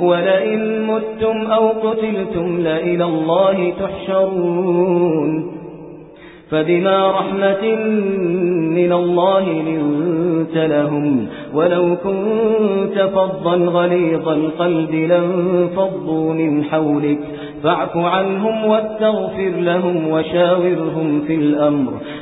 ولئن متم أو قتلتم لإلى الله تحشرون فبما رحمة من الله لنت لهم ولو كنت فضا غليظ القلب لانفضوا من حولك فاعف عنهم واستغفر لهم وشاورهم في الأمر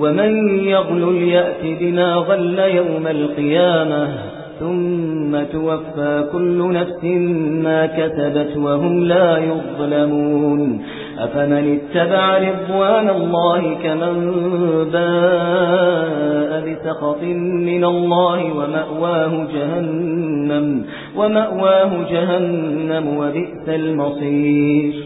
ومن يغل يأتي بما غل يوم القيامة ثم توفى كل نفس ما كتبت وهم لا يظلمون. أفمن اتبع رضوان الله كمن باء بسخط من الله ومأواه جهنم ومأواه جهنم وبئس المصير.